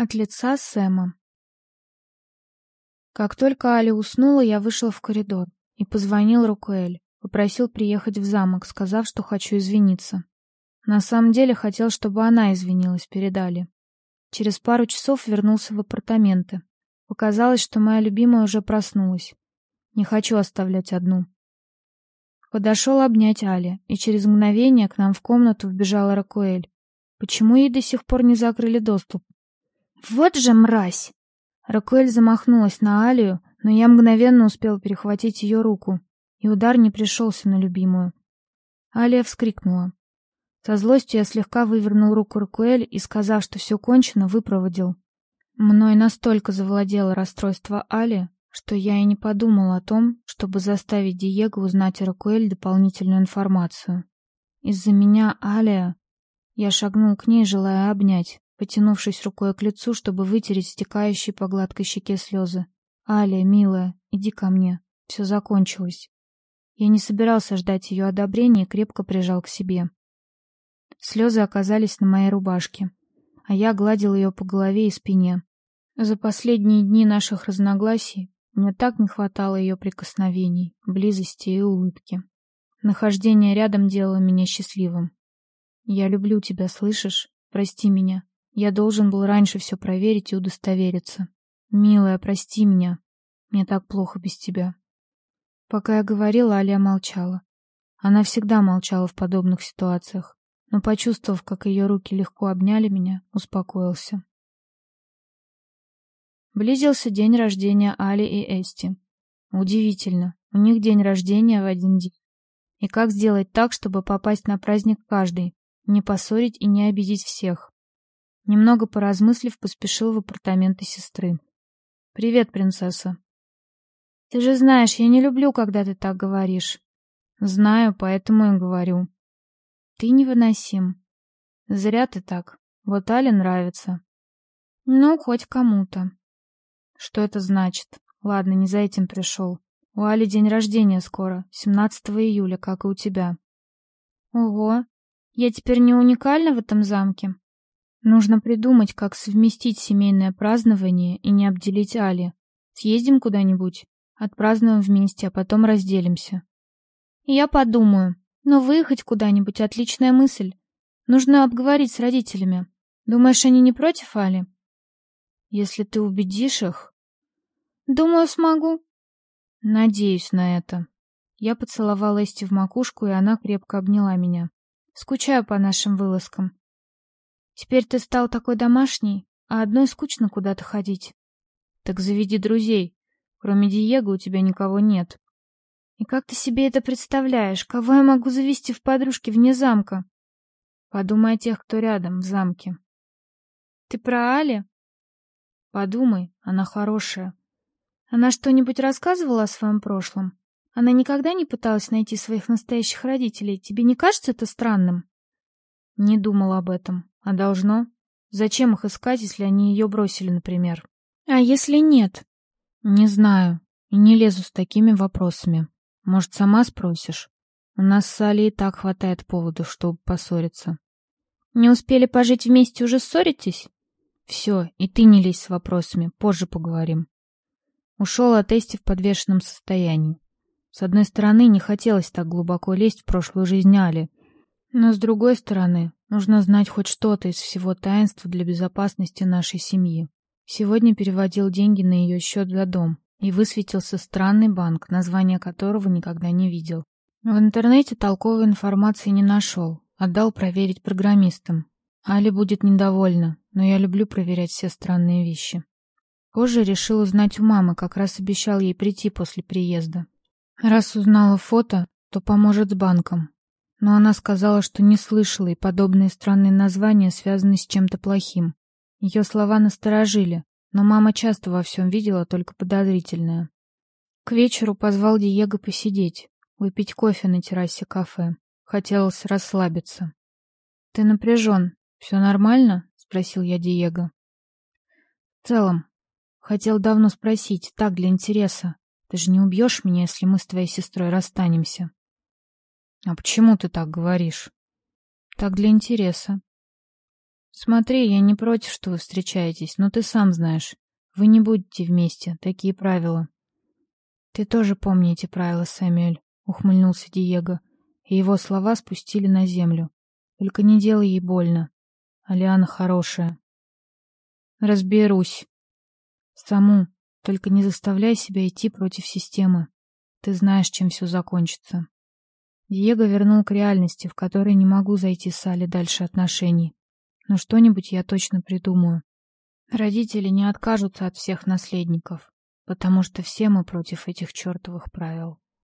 От лица Сэма. Как только Али уснула, я вышел в коридор и позвонил Рукуэль, попросил приехать в замок, сказав, что хочу извиниться. На самом деле хотел, чтобы она извинилась перед Али. Через пару часов вернулся в апартаменты. Показалось, что моя любимая уже проснулась. Не хочу оставлять одну. Подошел обнять Али, и через мгновение к нам в комнату вбежала Ракуэль. Почему ей до сих пор не закрыли доступ? Вот же мразь! Ракуэль замахнулась на Алию, но я мгновенно успел перехватить ее руку, и удар не пришелся на любимую. Алия вскрикнула. Со злостью я слегка вывернул руку Ракуэль и, сказав, что все кончено, выпроводил. Мной настолько завладело расстройство Али, что я и не подумал о том, чтобы заставить Диего узнать о Ракуэль дополнительную информацию. Из-за меня Алия... Я шагнул к ней, желая обнять, потянувшись рукой к лицу, чтобы вытереть стекающие по гладкой щеке слезы. «Алия, милая, иди ко мне. Все закончилось». Я не собирался ждать ее одобрения и крепко прижал к себе. Слезы оказались на моей рубашке, а я гладил ее по голове и спине. За последние дни наших разногласий мне так не хватало ее прикосновений, близости и улыбки. Нахождение рядом делало меня счастливым. «Я люблю тебя, слышишь? Прости меня. Я должен был раньше все проверить и удостовериться. Милая, прости меня. Мне так плохо без тебя. Пока я говорила, Алия молчала. Она всегда молчала в подобных ситуациях, но, почувствовав, как ее руки легко обняли меня, успокоился. Близился день рождения Али и Эсти. Удивительно, у них день рождения в один день. И как сделать так, чтобы попасть на праздник каждый, не поссорить и не обидеть всех? Немного поразмыслив, поспешил в апартаменты сестры. «Привет, принцесса». «Ты же знаешь, я не люблю, когда ты так говоришь». «Знаю, поэтому и говорю». «Ты невыносим». «Зря ты так. Вот Але нравится». «Ну, хоть кому-то». «Что это значит? Ладно, не за этим пришел. У Али день рождения скоро, 17 июля, как и у тебя». «Ого, я теперь не уникальна в этом замке?» Нужно придумать, как совместить семейное празднование и не обделить Али. Съездим куда-нибудь, отпразднуем вместе, а потом разделимся. Я подумаю. Но выехать куда-нибудь — отличная мысль. Нужно обговорить с родителями. Думаешь, они не против Али? Если ты убедишь их... Думаю, смогу. Надеюсь на это. Я поцеловала Эсти в макушку, и она крепко обняла меня. Скучаю по нашим вылазкам. Теперь ты стал такой домашний, а одной скучно куда-то ходить. Так заведи друзей. Кроме Диего у тебя никого нет. И как ты себе это представляешь? Кого я могу завести в подружки вне замка? Подумай о тех, кто рядом, в замке. Ты про Али? Подумай, она хорошая. Она что-нибудь рассказывала о своем прошлом? Она никогда не пыталась найти своих настоящих родителей. Тебе не кажется это странным? Не думал об этом. А должно? Зачем их искать, если они ее бросили, например? А если нет? Не знаю. И не лезу с такими вопросами. Может, сама спросишь? У нас с Али и так хватает поводов, чтобы поссориться. Не успели пожить вместе, уже ссоритесь? Все, и ты не лезь с вопросами, позже поговорим. Ушел от Эсти в подвешенном состоянии. С одной стороны, не хотелось так глубоко лезть в прошлую жизнь Али, но с другой стороны, нужно знать хоть что-то из всего таинства для безопасности нашей семьи. Сегодня переводил деньги на ее счет за дом, и высветился странный банк, название которого никогда не видел. В интернете толковой информации не нашел, отдал проверить программистам. Али будет недовольна, но я люблю проверять все странные вещи. Позже решил узнать у мамы, как раз обещал ей прийти после приезда. Раз узнала фото, то поможет с банком, но она сказала, что не слышала, и подобные странные названия связаны с чем-то плохим. Ее слова насторожили, но мама часто во всем видела только подозрительное. К вечеру позвал Диего посидеть, выпить кофе на террасе кафе. Хотелось расслабиться. «Ты напряжен. Все нормально?» — спросил я Диего. «В целом. Хотел давно спросить, так, для интереса. Ты же не убьешь меня, если мы с твоей сестрой расстанемся?» А почему ты так говоришь? Так для интереса. Смотри, я не против, что вы встречаетесь, но ты сам знаешь. Вы не будете вместе, такие правила. Ты тоже помни эти правила, Сэмюэль, ухмыльнулся Диего, и его слова спустили на землю. Только не делай ей больно. Алиана хорошая. Разберусь. Саму, только не заставляй себя идти против системы. Ты знаешь, чем все закончится. Диего вернул к реальности, в которой не могу зайти с Али дальше отношений. Но что-нибудь я точно придумаю. Родители не откажутся от всех наследников, потому что все мы против этих чертовых правил.